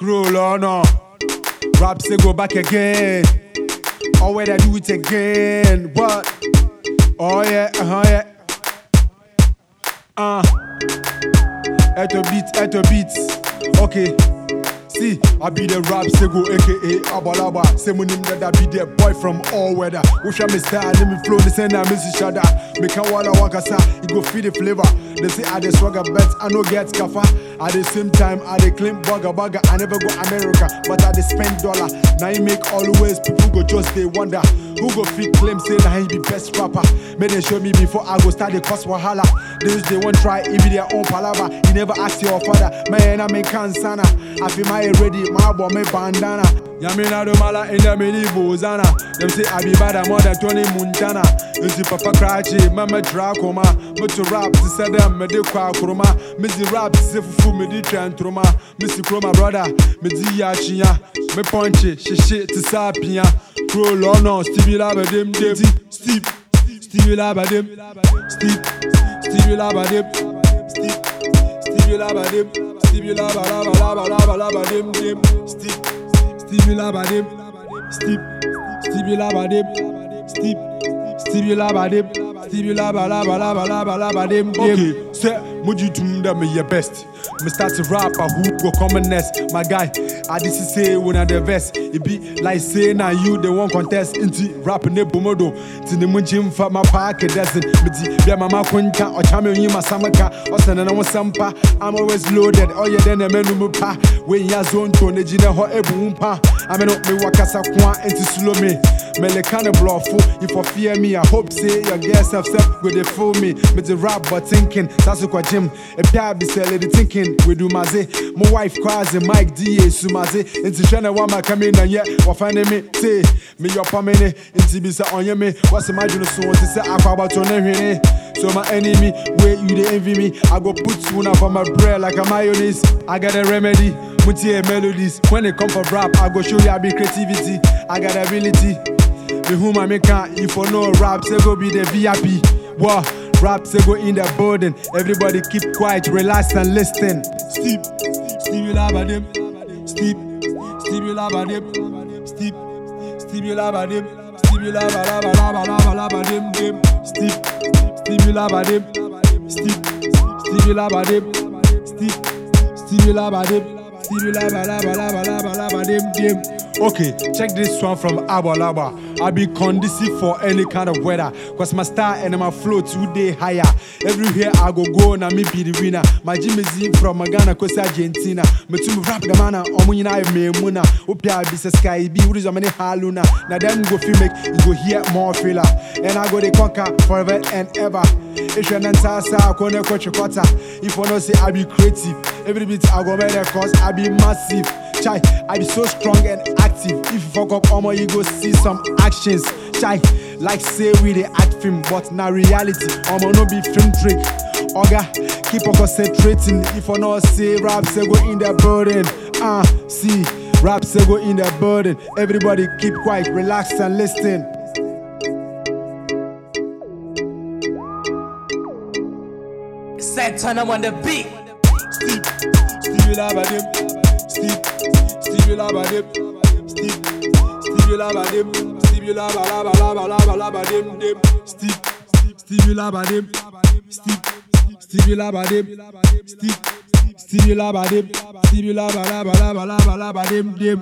Cruel or no. Rap say go back again. Oh, wait, I do it again. What? Oh, yeah, uh huh, yeah. Uh. At a beat, at a beat. Okay. See, I be the rap sego, aka Abalaba. Say my name that I be the boy from all weather. Wish I me style, let me flow, this and I miss each other. Make a walla wakasa, you go feed the flavor. They say I the swagger bet, I no get kaffa. At the same time, I the claim bugger bugger. I never go America, but I the spend dollar. Now you make always people go just they wonder. Who go fit claim say that he be best rapper? May they show me before I go start the cause wahala. Those they won't try, be their own palava. You never ask your father, man, I make cansana. I feel my ready, my boy, me bandana. Yamina do mala in the mini bozana. Them say I be bad, more than Tony Montana. You see Papa Cratchy, Mama Dracoma. But to rap, to say them, me de kwa kroma. Missy rap, to say fufu, me di trantroma. Missy Chroma brother, me di yachia. Me punch it, she shit to sapia. Pro no, Stevie Labba dim dim. Steve, Stevie Labba dim. Steve, Stevie Labba dim. Steve, Stevie Labba dim. Stevie Labba Labba Labba Labba Labba dim dim. Steve, Stevie Labba dim. Steve, Stevie Labba dim. Steve, Stevie Labba dim. Stevie Labba Labba Labba Labba Labba dim dim. Okay, say, Muji tum da me your best. Me start to rap, a who go come next. My guy, I this is say when I the vest. It be like saying now you the one contest into rap ne bomodo. Tini munchim fa my park a dozen. Miti be mama kunta or chame yi masamaka. Or send na sampa. I'm always loaded. Oh yeah, then a menu pa. When ya zone to ne jine ho ebu umpa. I mean me wakasa kwa into slow me. Mele kind bluff if I fear me. I hope say your guess have self go they fool me. Me the rap but thinking that's what gym. A pia be sell the thinking we do maze. My wife cries Mike D sumaze. Into shana wama come in and yet what finding me say me your pamene into be say on me. What's margin so to say aqua about on eh. So my enemy where you they envy me. I go put spoon up on my bread like a mayonnaise. I got a remedy. Mutie melodies. When it come for rap, I go show you I be creativity. I got ability. Me whom I make if for no rap, say go be the VIP. Whoa, rap say go in the building. Everybody keep quiet, relax and listen. Steve, Steve Labadim, Steve, Steve Labadim, Steve, Steve Labadim, Steve Laba Laba Laba Laba Laba Dim Dim, Steve, Steve Labadim, Steve, Steve Labadim, Steve, Steve Labadim, Steve Laba Laba Laba Laba Laba Dim Dim. Okay, check this one from Abba Laba. I be conducive for any kind of weather. Cause my star and my flow two day higher. Everywhere I go go, na me be the winner. My gym is from Ghana, cause Argentina. Me to rap the mana, omunyina me muna. Upia be sky, be what is a many haluna. Now them go feel make you go hear more filler. And I go the conquer forever and ever. If you're not I can't coach your quarter. If you know say I be creative, every bit I go make cause I be massive. Chai, I be so strong and active. If you fuck up, Omo, you go see some actions. Chai, like say we the act film, but now reality. Omo, no be film trick. Oga, keep on concentrating. If you not say rap, say go in the building. Ah, uh, see, rap say go in the building. Everybody keep quiet, relax and listen. Set turn I'm on the beat. Steve, Steve Labadim, Steve, Steve yo la badem Steve, Steve yo la badem Steve yo la balaba laba laba laba dem dem Steve, Steve yo la badem Steve, Steve yo la badem Steve, Steve yo la badem Steve yo la balaba laba laba laba dem dem